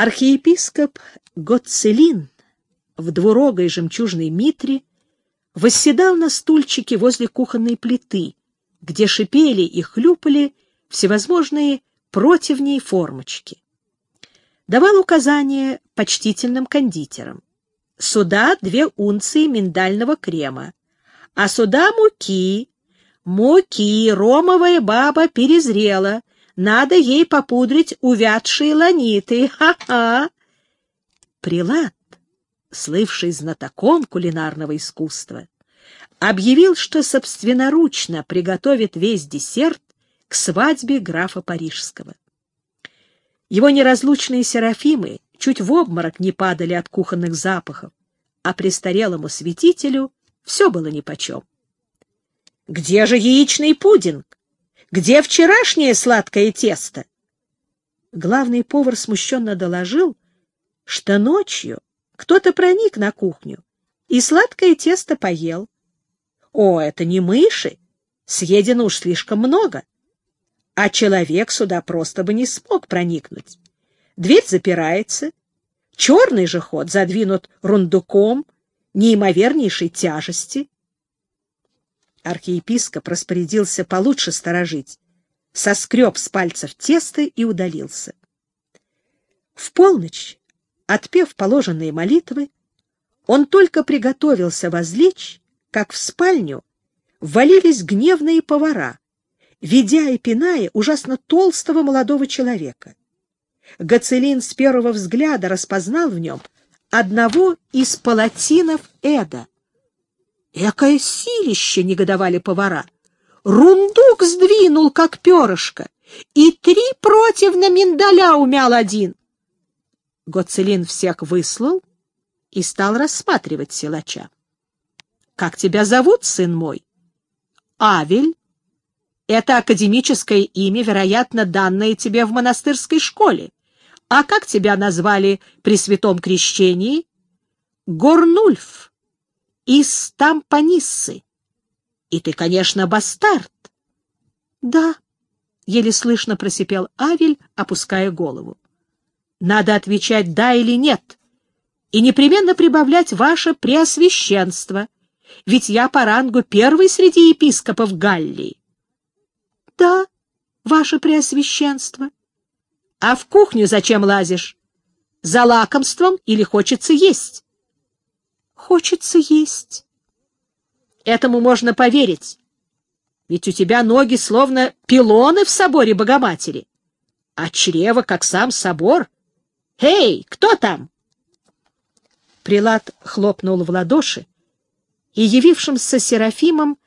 Архиепископ Гоцелин в двурогой жемчужной митре восседал на стульчике возле кухонной плиты, где шипели и хлюпали всевозможные противни и формочки. Давал указания почтительным кондитерам. Сюда две унции миндального крема, а сюда муки. Муки, ромовая баба перезрела, надо ей попудрить увядшие ланиты. Ха-ха! Прилад, слывший знатоком кулинарного искусства, объявил, что собственноручно приготовит весь десерт к свадьбе графа Парижского. Его неразлучные серафимы чуть в обморок не падали от кухонных запахов, а престарелому святителю все было нипочем. «Где же яичный пудинг? Где вчерашнее сладкое тесто? Главный повар смущенно доложил, что ночью кто-то проник на кухню и сладкое тесто поел. О, это не мыши, съедено уж слишком много. А человек сюда просто бы не смог проникнуть. Дверь запирается, черный же ход задвинут рундуком неимовернейшей тяжести архиепископ распорядился получше сторожить, соскреб с пальцев тесто и удалился. В полночь, отпев положенные молитвы, он только приготовился возлечь, как в спальню ввалились гневные повара, ведя и пиная ужасно толстого молодого человека. Гацелин с первого взгляда распознал в нем одного из палатинов Эда — Экое силище, — негодовали повара. Рундук сдвинул, как перышко, и три против на миндаля умял один. Гоцелин всех выслал и стал рассматривать силача. — Как тебя зовут, сын мой? — Авель. Это академическое имя, вероятно, данное тебе в монастырской школе. А как тебя назвали при святом крещении? — Горнульф из Тампаниссы. И ты, конечно, бастард. — Да, — еле слышно просипел Авель, опуская голову. — Надо отвечать «да» или «нет», и непременно прибавлять ваше преосвященство, ведь я по рангу первый среди епископов Галлии. — Да, ваше преосвященство. — А в кухню зачем лазишь? За лакомством или хочется есть? Хочется есть. Этому можно поверить. Ведь у тебя ноги словно пилоны в соборе Богоматери, а чрево, как сам собор. Эй, кто там? Прилад хлопнул в ладоши и, явившимся Серафимом,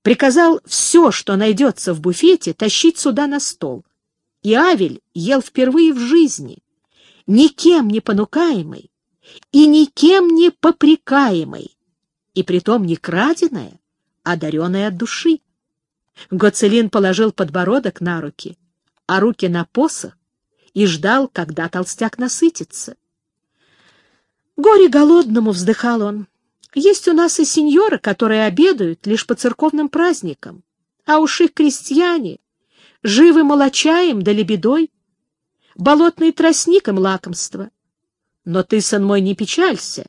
приказал все, что найдется в буфете, тащить сюда на стол. И Авель ел впервые в жизни, никем не понукаемый, и никем не попрекаемой, и притом не краденая, а даренная от души. Гоцелин положил подбородок на руки, а руки на посох и ждал, когда толстяк насытится. Горе голодному, вздыхал он. Есть у нас и сеньоры, которые обедают лишь по церковным праздникам, а уж их крестьяне живы молочаем да лебедой, болотный тростник им лакомство. Но ты, сын мой, не печалься.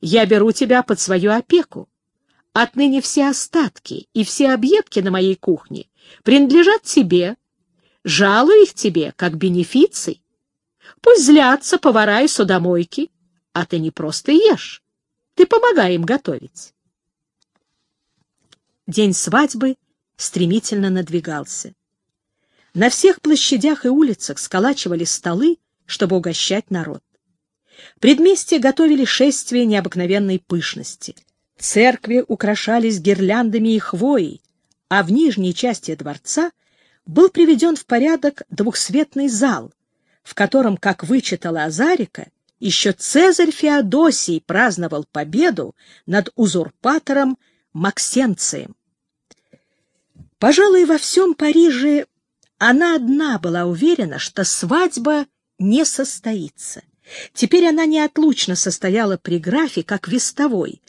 Я беру тебя под свою опеку. Отныне все остатки и все объедки на моей кухне принадлежат тебе. Жалую их тебе, как бенефиций. Пусть злятся повара и судомойки, а ты не просто ешь. Ты помогай им готовить. День свадьбы стремительно надвигался. На всех площадях и улицах сколачивали столы, чтобы угощать народ. Предместья готовили шествие необыкновенной пышности. Церкви украшались гирляндами и хвоей, а в нижней части дворца был приведен в порядок двухсветный зал, в котором, как вычитала Азарика, еще Цезарь Феодосий праздновал победу над узурпатором Максенцием. Пожалуй, во всем Париже она одна была уверена, что свадьба не состоится. Теперь она неотлучно состояла при графе, как вестовой,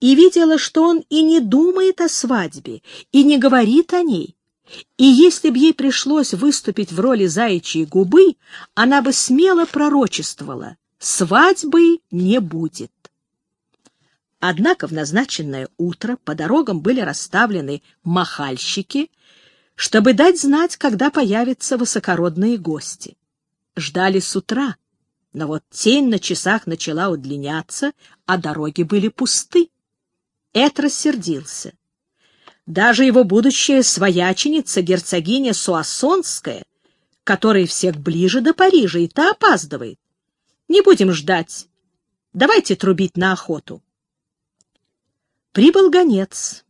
и видела, что он и не думает о свадьбе, и не говорит о ней, и если б ей пришлось выступить в роли заячьей губы, она бы смело пророчествовала — свадьбы не будет. Однако в назначенное утро по дорогам были расставлены махальщики, чтобы дать знать, когда появятся высокородные гости. Ждали с утра, но вот тень на часах начала удлиняться, а дороги были пусты. Эд рассердился. Даже его будущая свояченица, герцогиня Суассонская, которая всех ближе до Парижа, и та опаздывает. Не будем ждать. Давайте трубить на охоту. Прибыл гонец,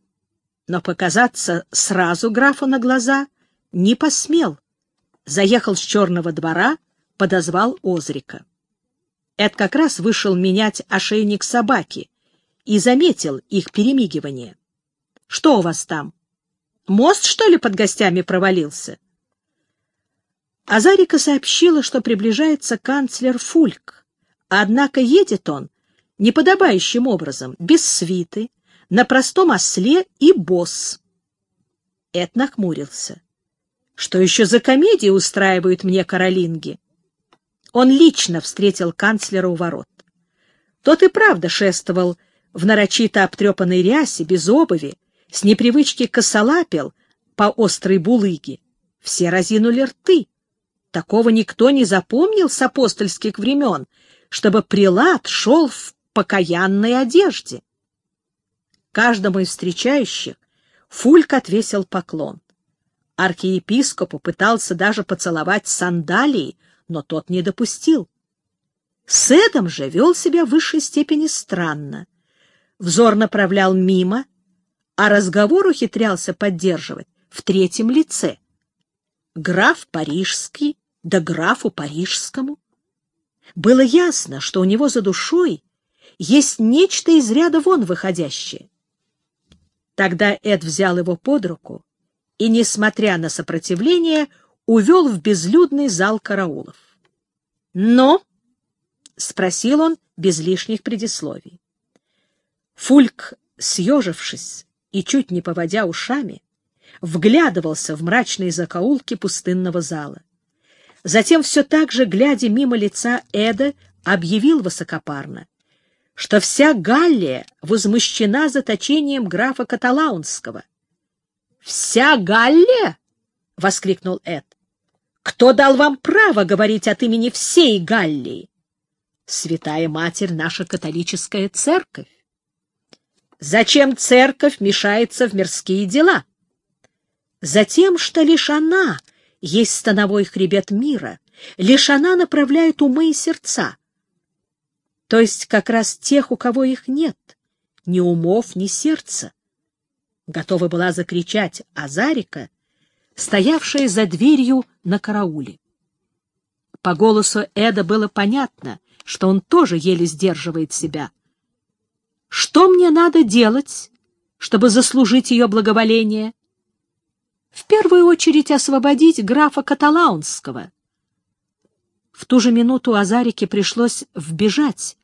но показаться сразу графу на глаза не посмел. Заехал с черного двора, подозвал Озрика. Эд как раз вышел менять ошейник собаки и заметил их перемигивание. — Что у вас там? Мост, что ли, под гостями провалился? Азарика сообщила, что приближается канцлер Фульк, однако едет он неподобающим образом, без свиты, на простом осле и босс. Эд нахмурился. Что еще за комедии устраивают мне каролинги? Он лично встретил канцлера у ворот. Тот и правда шествовал в нарочито обтрепанной рясе, без обуви, с непривычки косолапил по острой булыге. Все разинули рты. Такого никто не запомнил с апостольских времен, чтобы прилад шел в покаянной одежде. Каждому из встречающих Фульк отвесил поклон. Архиепископ пытался даже поцеловать сандалии, но тот не допустил. Седом же вел себя в высшей степени странно. Взор направлял мимо, а разговор ухитрялся поддерживать в третьем лице. Граф Парижский да графу Парижскому. Было ясно, что у него за душой есть нечто из ряда вон выходящее. Тогда Эд взял его под руку и, несмотря на сопротивление, увел в безлюдный зал караулов. «Но?» — спросил он без лишних предисловий. Фульк, съежившись и чуть не поводя ушами, вглядывался в мрачные закоулки пустынного зала. Затем все так же, глядя мимо лица Эда, объявил высокопарно, что вся Галлия возмущена заточением графа Каталаунского. «Вся Галлия?» — воскликнул Эд. «Кто дал вам право говорить от имени всей Галлии?» «Святая Матерь — наша католическая церковь». «Зачем церковь мешается в мирские дела?» «Затем, что лишь она есть становой хребет мира, лишь она направляет умы и сердца» то есть как раз тех, у кого их нет, ни умов, ни сердца. Готова была закричать Азарика, стоявшая за дверью на карауле. По голосу Эда было понятно, что он тоже еле сдерживает себя. «Что мне надо делать, чтобы заслужить ее благоволение?» «В первую очередь освободить графа Каталаунского». В ту же минуту Азарике пришлось вбежать,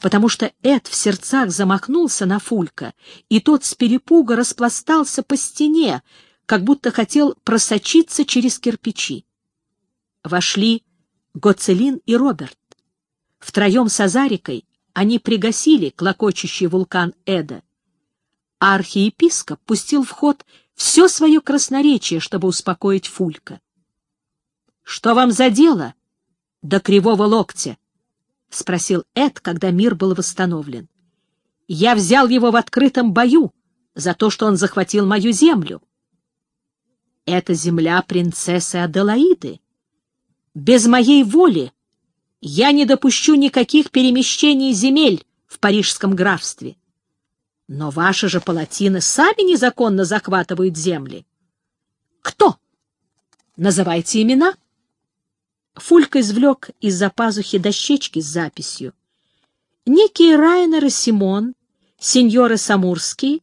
потому что Эд в сердцах замахнулся на Фулька, и тот с перепуга распластался по стене, как будто хотел просочиться через кирпичи. Вошли Гоцелин и Роберт. Втроем с Азарикой они пригасили клокочущий вулкан Эда, а архиепископ пустил в ход все свое красноречие, чтобы успокоить Фулька. — Что вам за дело? До кривого локтя! — спросил Эд, когда мир был восстановлен. — Я взял его в открытом бою за то, что он захватил мою землю. — Это земля принцессы Аделаиды. Без моей воли я не допущу никаких перемещений земель в парижском графстве. Но ваши же палатины сами незаконно захватывают земли. Кто? Называйте имена. — Фулька извлек из-за пазухи дощечки с записью. Некие Райнер и Симон, сеньоры Самурские,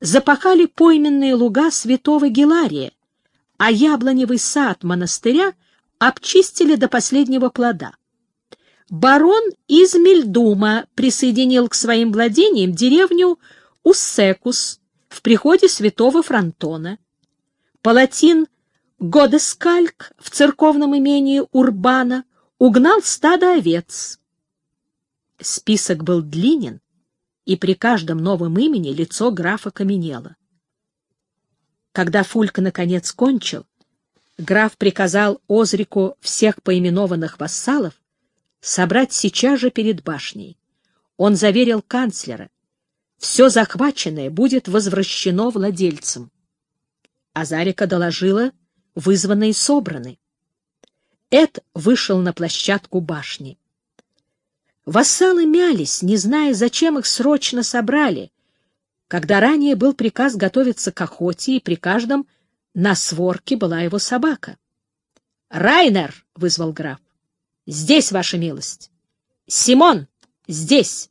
запахали пойменные луга святого Гелария, а яблоневый сад монастыря обчистили до последнего плода. Барон из Мельдума присоединил к своим владениям деревню Уссекус в приходе святого Фронтона. Палатин Годескальк в церковном имении Урбана угнал стадо овец. Список был длинен, и при каждом новом имени лицо графа каменело. Когда Фулька наконец кончил, граф приказал Озрику всех поименованных вассалов собрать сейчас же перед башней. Он заверил канцлера, все захваченное будет возвращено владельцам. Азарика доложила, вызванные собраны. Эд вышел на площадку башни. Вассалы мялись, не зная, зачем их срочно собрали, когда ранее был приказ готовиться к охоте, и при каждом на сворке была его собака. «Райнер!» — вызвал граф. «Здесь, ваша милость!» «Симон! Здесь!»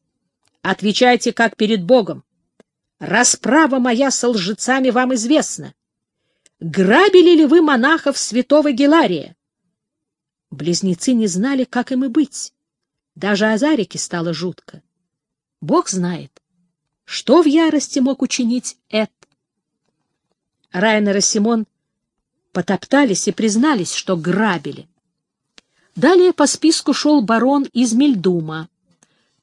Отвечайте, как перед Богом. Расправа моя со лжецами вам известна. Грабили ли вы монахов святого Гелария? Близнецы не знали, как им и быть. Даже Азарике стало жутко. Бог знает, что в ярости мог учинить Эд. Райнер и Симон потоптались и признались, что грабили. Далее по списку шел барон из Мельдума.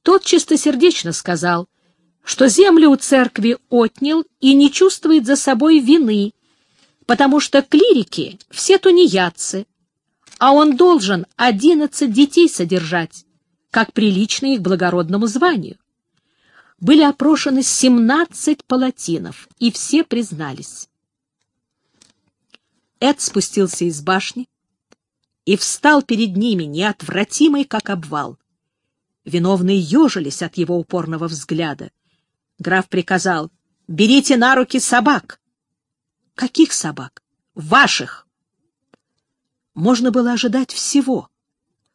Тот чистосердечно сказал, что землю у церкви отнял и не чувствует за собой вины, потому что клирики все тунеядцы, а он должен одиннадцать детей содержать, как прилично их благородному званию. Были опрошены семнадцать палатинов, и все признались. Эд спустился из башни и встал перед ними, неотвратимый, как обвал. Виновные ежились от его упорного взгляда. Граф приказал, «Берите на руки собак». «Каких собак?» «Ваших». Можно было ожидать всего,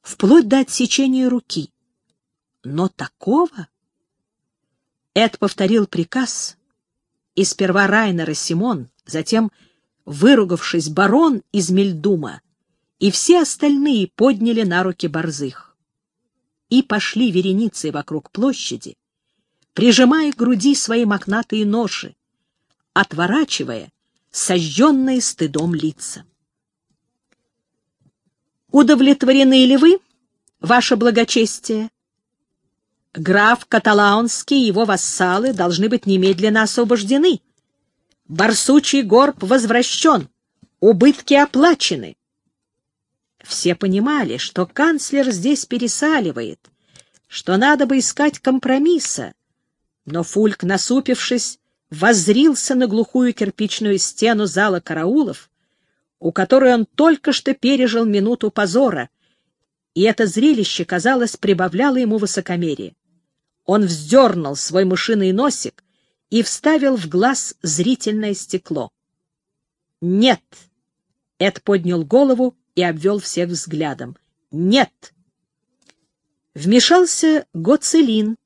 вплоть до отсечения руки. Но такого... Эд повторил приказ, и сперва Райнер и Симон, затем, выругавшись, барон из Мельдума, и все остальные подняли на руки борзых. И пошли вереницей вокруг площади, прижимая к груди свои мохнатые ноши, отворачивая сожженные стыдом лица. Удовлетворены ли вы, ваше благочестие? Граф Каталаунский и его вассалы должны быть немедленно освобождены. Барсучий горб возвращен, убытки оплачены. Все понимали, что канцлер здесь пересаливает, что надо бы искать компромисса, но Фульк, насупившись, воззрился на глухую кирпичную стену зала караулов, у которой он только что пережил минуту позора, и это зрелище, казалось, прибавляло ему высокомерие. Он вздернул свой мышиный носик и вставил в глаз зрительное стекло. «Нет!» — Эд поднял голову и обвел всех взглядом. «Нет!» Вмешался Гоцелин,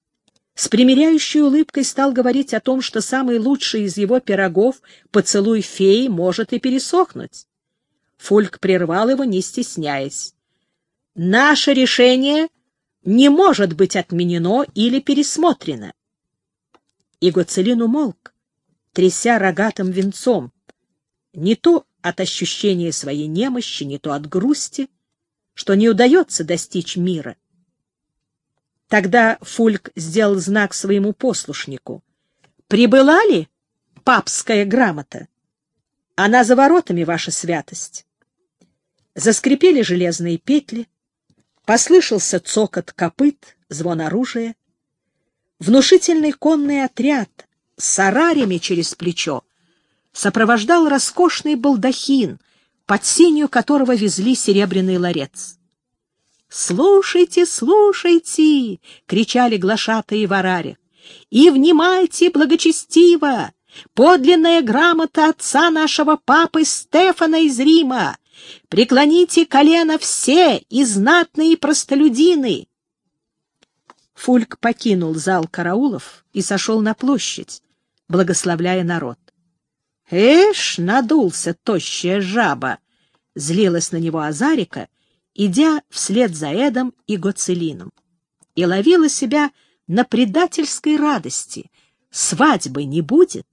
с примиряющей улыбкой стал говорить о том, что самый лучший из его пирогов, поцелуй феи, может и пересохнуть. Фольк прервал его, не стесняясь. «Наше решение не может быть отменено или пересмотрено». И Гоцелин умолк, тряся рогатым венцом, не то от ощущения своей немощи, не то от грусти, что не удается достичь мира. Тогда Фульк сделал знак своему послушнику. «Прибыла ли папская грамота? Она за воротами, ваша святость». Заскрипели железные петли, послышался цокот копыт, звон оружия. Внушительный конный отряд с арарями через плечо сопровождал роскошный балдахин, под сенью которого везли серебряный ларец. «Слушайте, слушайте!» — кричали глашатые в араре. «И внимайте благочестиво! Подлинная грамота отца нашего папы Стефана из Рима! Преклоните колено все, и знатные простолюдины!» Фульк покинул зал караулов и сошел на площадь, благословляя народ. «Эш, надулся тощая жаба!» — злилась на него Азарика — идя вслед за Эдом и Гоцелином, и ловила себя на предательской радости. Свадьбы не будет.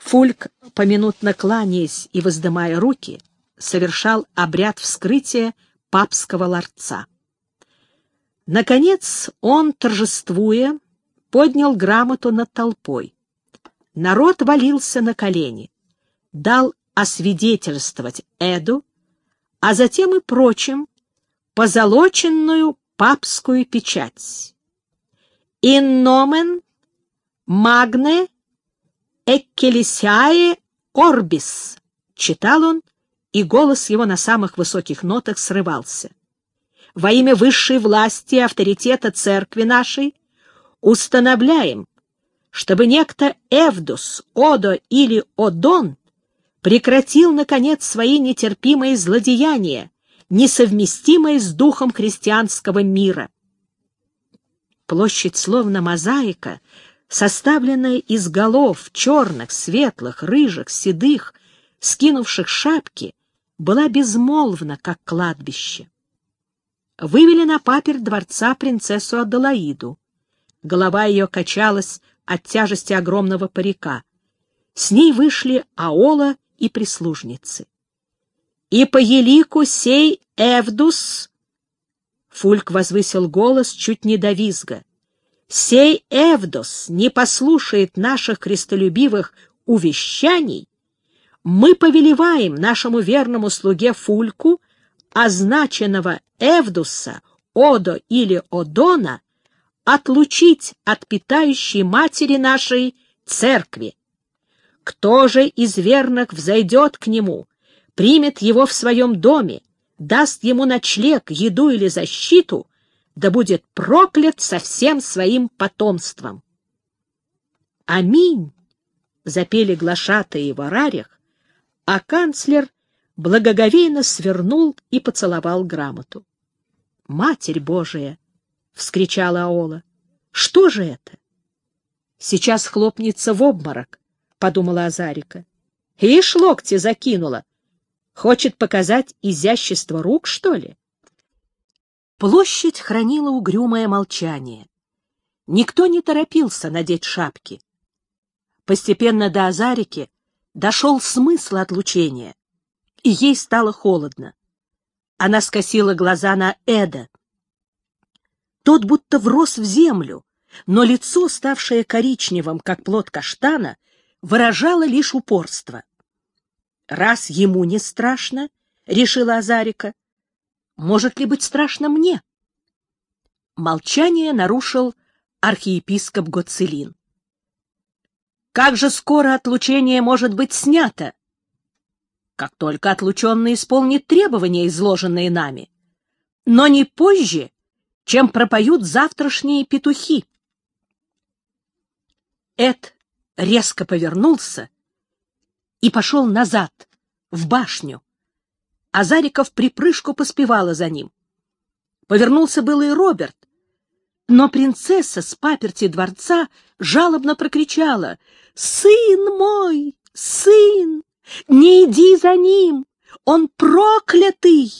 Фульк, поминутно кланяясь и воздымая руки, совершал обряд вскрытия папского ларца. Наконец он, торжествуя, поднял грамоту над толпой. Народ валился на колени, дал освидетельствовать Эду, а затем и прочим позолоченную папскую печать. «In nomen magne ecclesiae orbis», читал он, и голос его на самых высоких нотах срывался. «Во имя высшей власти и авторитета церкви нашей установляем, чтобы некто Эвдус, Одо или Одон прекратил, наконец, свои нетерпимые злодеяния, несовместимые с духом христианского мира. Площадь словно мозаика, составленная из голов черных, светлых, рыжих, седых, скинувших шапки, была безмолвна, как кладбище. Вывели на паперть дворца принцессу Аделаиду. Голова ее качалась от тяжести огромного парика. С ней вышли Аола и прислужницы. «И по елику сей Эвдус...» Фульк возвысил голос чуть не до визга. «Сей Эвдус не послушает наших крестолюбивых увещаний, мы повелеваем нашему верному слуге Фульку, означенного Эвдуса, Одо или Одона, отлучить от питающей матери нашей церкви. Кто же из верных взойдет к нему, примет его в своем доме, даст ему ночлег, еду или защиту, да будет проклят со всем своим потомством. «Аминь!» — запели глашатые в орарях, а канцлер благоговейно свернул и поцеловал грамоту. «Матерь Божия!» — вскричала Аола. «Что же это?» «Сейчас хлопнется в обморок», — подумала Азарика. «Ишь, локти закинула. Хочет показать изящество рук, что ли?» Площадь хранила угрюмое молчание. Никто не торопился надеть шапки. Постепенно до Азарики дошел смысл отлучения, и ей стало холодно. Она скосила глаза на Эда. Тот будто врос в землю, но лицо, ставшее коричневым, как плод каштана, выражало лишь упорство. «Раз ему не страшно, — решила Азарика, — может ли быть страшно мне?» Молчание нарушил архиепископ Гоцелин. Как же скоро отлучение может быть снято? Как только отлученный исполнит требования, изложенные нами, но не позже, чем пропоют завтрашние петухи. Эд резко повернулся и пошел назад, в башню. Азариков припрыжку поспевала за ним. Повернулся был и Роберт, но принцесса с паперти дворца жалобно прокричала «Сын мой, сын, не иди за ним, он проклятый!»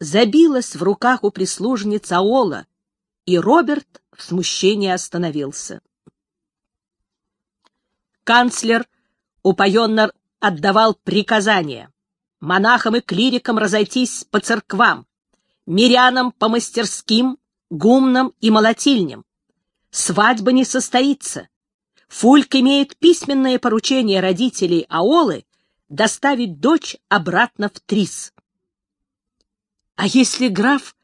Забилась в руках у прислужниц Аола, и Роберт в смущении остановился. Канцлер упоенно отдавал приказания монахам и клирикам разойтись по церквам, мирянам по мастерским, гумном и молотильнем. Свадьба не состоится. Фульк имеет письменное поручение родителей Аолы доставить дочь обратно в Трис. — А если граф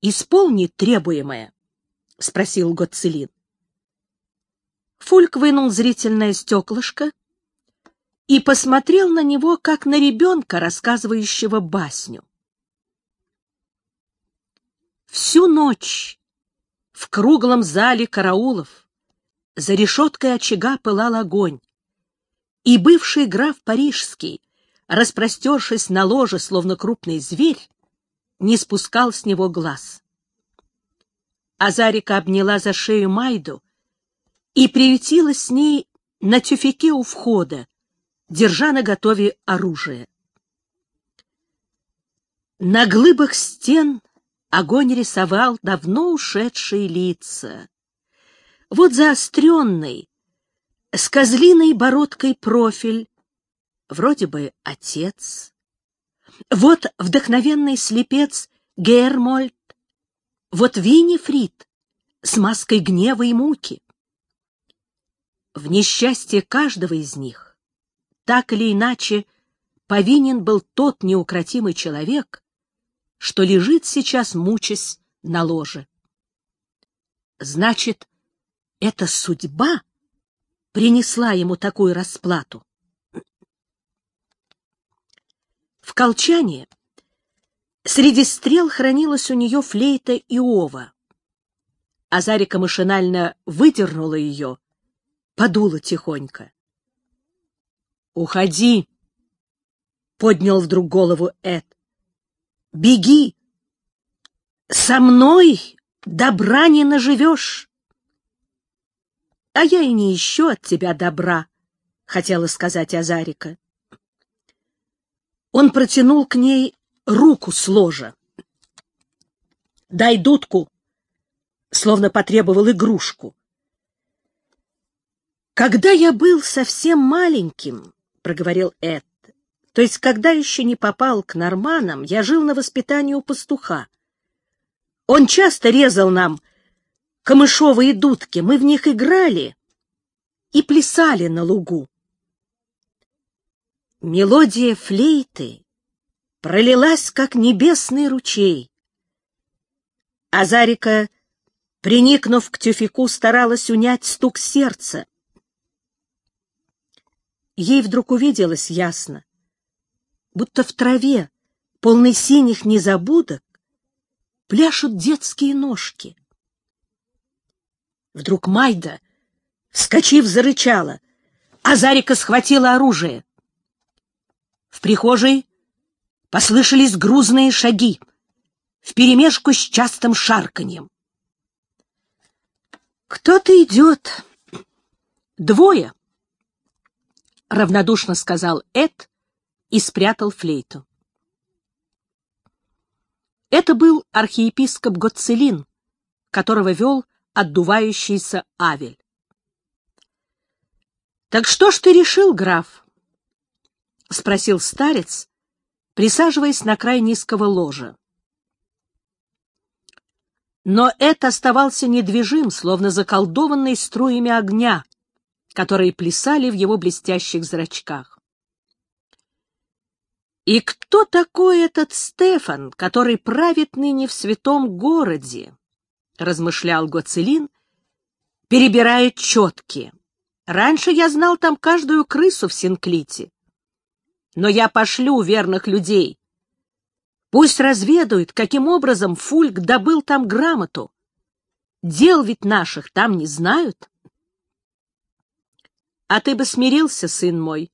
исполнит требуемое? — спросил Гоцелин. Фульк вынул зрительное стеклышко и посмотрел на него, как на ребенка, рассказывающего басню. Всю ночь в круглом зале караулов за решеткой очага пылал огонь, и бывший граф Парижский, распростершись на ложе, словно крупный зверь, не спускал с него глаз. Азарика обняла за шею Майду и приютила с ней на тюфяке у входа, держа на готове оружие. На глыбах стен Огонь рисовал давно ушедшие лица. Вот заостренный, с козлиной бородкой профиль, вроде бы отец. Вот вдохновенный слепец Гермольд, вот Винифрид с маской гнева и муки. В несчастье каждого из них, так или иначе, повинен был тот неукротимый человек, что лежит сейчас, мучаясь на ложе. Значит, эта судьба принесла ему такую расплату. В колчане среди стрел хранилась у нее флейта Иова. Азарика машинально выдернула ее, подула тихонько. «Уходи!» — поднял вдруг голову Эд. «Беги! Со мной добра не наживешь!» «А я и не ищу от тебя добра», — хотела сказать Азарика. Он протянул к ней руку с ложа. «Дай дудку!» словно потребовал игрушку. «Когда я был совсем маленьким, — проговорил Эд, — то есть когда еще не попал к норманам, я жил на воспитании у пастуха. Он часто резал нам камышовые дудки, мы в них играли и плясали на лугу. Мелодия флейты пролилась, как небесный ручей. Азарика приникнув к тюфику, старалась унять стук сердца. Ей вдруг увиделось ясно, будто в траве, полной синих незабудок, пляшут детские ножки. Вдруг Майда, вскочив, зарычала, а Зарика схватила оружие. В прихожей послышались грузные шаги, вперемешку с частым шарканьем. «Кто-то идет. Двое», — равнодушно сказал Эд и спрятал флейту. Это был архиепископ Гоцелин, которого вел отдувающийся Авель. «Так что ж ты решил, граф?» — спросил старец, присаживаясь на край низкого ложа. Но Эд оставался недвижим, словно заколдованный струями огня, которые плясали в его блестящих зрачках. И кто такой этот Стефан, который правит ныне в святом городе? размышлял Гоцелин, перебирая четки. Раньше я знал там каждую крысу в Синклите. Но я пошлю верных людей, Пусть разведают, каким образом Фульк добыл там грамоту. Дел ведь наших там не знают. А ты бы смирился, сын мой.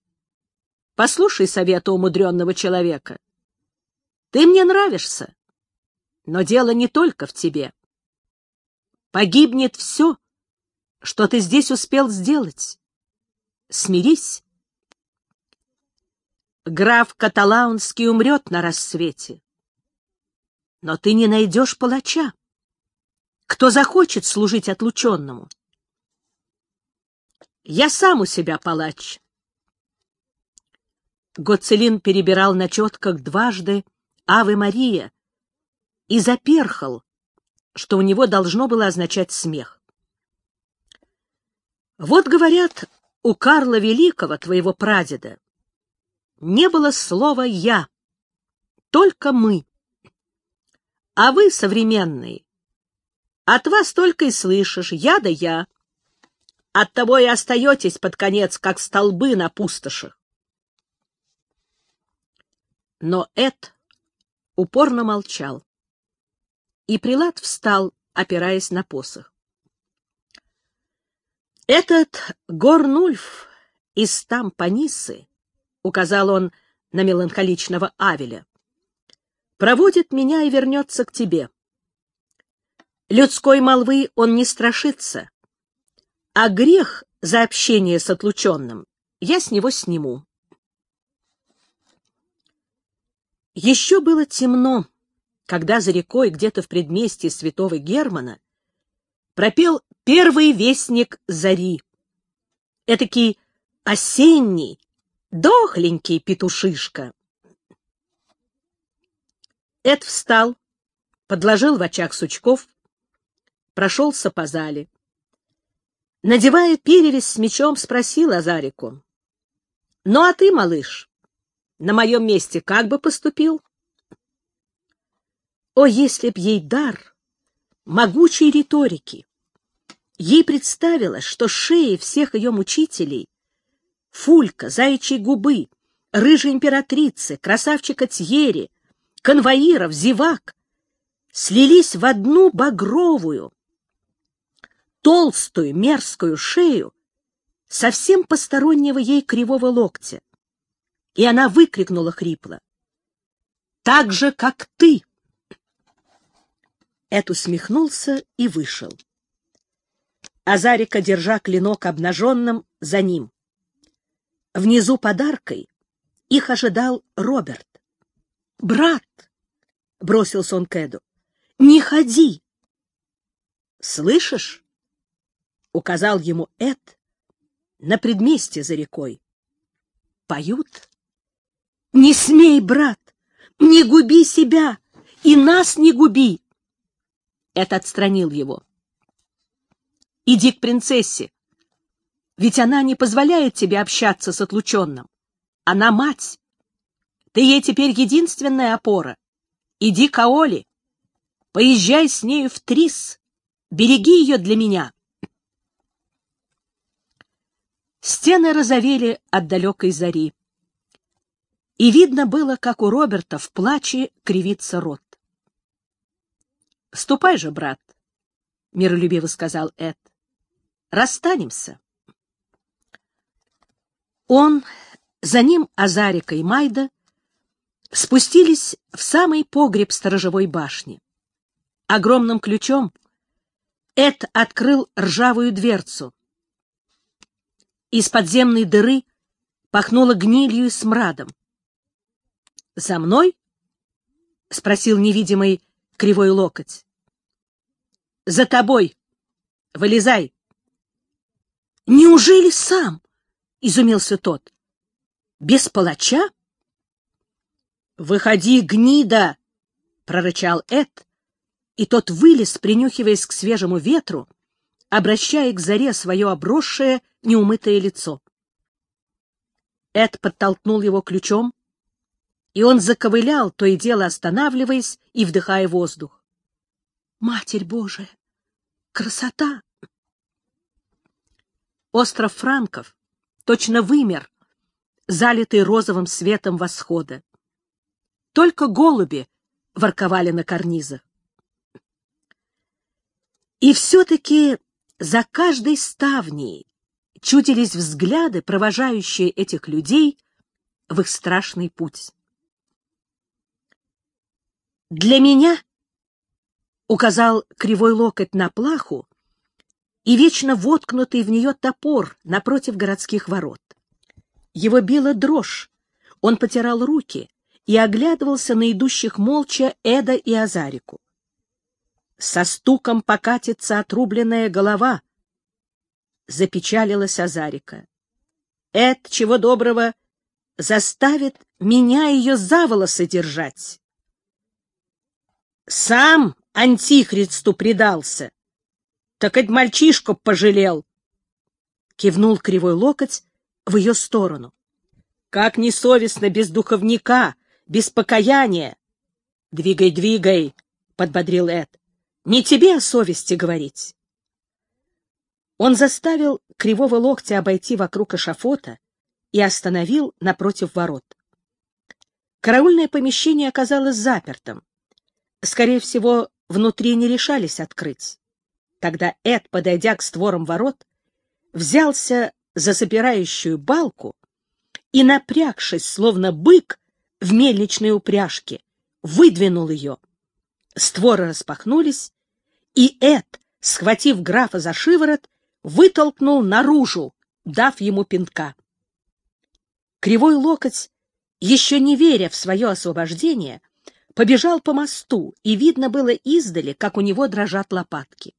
Послушай совета умудренного человека. Ты мне нравишься, но дело не только в тебе. Погибнет все, что ты здесь успел сделать. Смирись. Граф Каталаунский умрет на рассвете. Но ты не найдешь палача. Кто захочет служить отлученному? Я сам у себя палач. Гоцелин перебирал на четках дважды «Аве Мария» и заперхал, что у него должно было означать смех. Вот, говорят, у Карла Великого, твоего прадеда, не было слова «я», только «мы». А вы, современные, от вас только и слышишь «я да я». Оттого и остаетесь под конец, как столбы на пустошах. Но Эд упорно молчал, и Прилад встал, опираясь на посох. Этот Горнульф из Тампанисы, указал он на меланхоличного Авеля, проводит меня и вернется к тебе. Людской молвы он не страшится, а грех за общение с отлученным я с него сниму. Еще было темно, когда за рекой где-то в предместье святого Германа пропел первый вестник зари. этакий осенний, дохленький петушишка. Эд встал, подложил в очаг сучков, прошелся по зале. Надевая перевязь с мечом, спросил Азарику. — Ну, а ты, малыш, на моем месте как бы поступил? О, если б ей дар могучей риторики! Ей представилось, что шеи всех ее мучителей — Фулька, Заячьей губы, Рыжей императрицы, красавчика Тьери, конвоиров, зевак — слились в одну багровую, толстую мерзкую шею совсем постороннего ей кривого локтя. И она выкрикнула хрипло. «Так же, как ты!» Эд усмехнулся и вышел. Азарика, держа клинок обнаженным, за ним. Внизу подаркой их ожидал Роберт. «Брат!» — бросился он к Эду. «Не ходи!» «Слышишь?» — указал ему Эд на предместье за рекой. «Поют?» «Не смей, брат! Не губи себя! И нас не губи!» Это отстранил его. «Иди к принцессе, ведь она не позволяет тебе общаться с отлученным. Она мать. Ты ей теперь единственная опора. Иди к Аоле. Поезжай с нею в Трис. Береги ее для меня». Стены розовели от далекой зари. И видно было, как у Роберта в плаче кривится рот. — Ступай же, брат, — миролюбиво сказал Эд. — Расстанемся. Он, за ним Азарика и Майда, спустились в самый погреб сторожевой башни. Огромным ключом Эд открыл ржавую дверцу. Из подземной дыры пахнуло гнилью и смрадом. — За мной? — спросил невидимый кривой локоть. — За тобой. Вылезай. — Неужели сам? — изумился тот. — Без палача? — Выходи, гнида! — прорычал Эд, и тот вылез, принюхиваясь к свежему ветру, обращая к заре свое обросшее, неумытое лицо. Эд подтолкнул его ключом, и он заковылял, то и дело останавливаясь и вдыхая воздух. Матерь Божия! Красота! Остров Франков точно вымер, залитый розовым светом восхода. Только голуби ворковали на карнизах. И все-таки за каждой ставней чудились взгляды, провожающие этих людей в их страшный путь. «Для меня», — указал кривой локоть на плаху, и вечно воткнутый в нее топор напротив городских ворот. Его била дрожь, он потирал руки и оглядывался на идущих молча Эда и Азарику. Со стуком покатится отрубленная голова. Запечалилась Азарика. Эд, чего доброго, заставит меня ее за волосы держать. Сам антихристу предался. Так это мальчишку пожалел. Кивнул кривой локоть в ее сторону. Как несовестно без духовника, без покаяния. Двигай, двигай, подбодрил Эд. Не тебе о совести говорить. Он заставил кривого локтя обойти вокруг эшафота и остановил напротив ворот. Караульное помещение оказалось запертым. Скорее всего, внутри не решались открыть. Тогда Эд, подойдя к створам ворот, взялся за запирающую балку и, напрягшись, словно бык в мельничной упряжке, выдвинул ее. Створы распахнулись, и Эд, схватив графа за шиворот, вытолкнул наружу, дав ему пинка. Кривой локоть, еще не веря в свое освобождение, побежал по мосту, и видно было издали, как у него дрожат лопатки.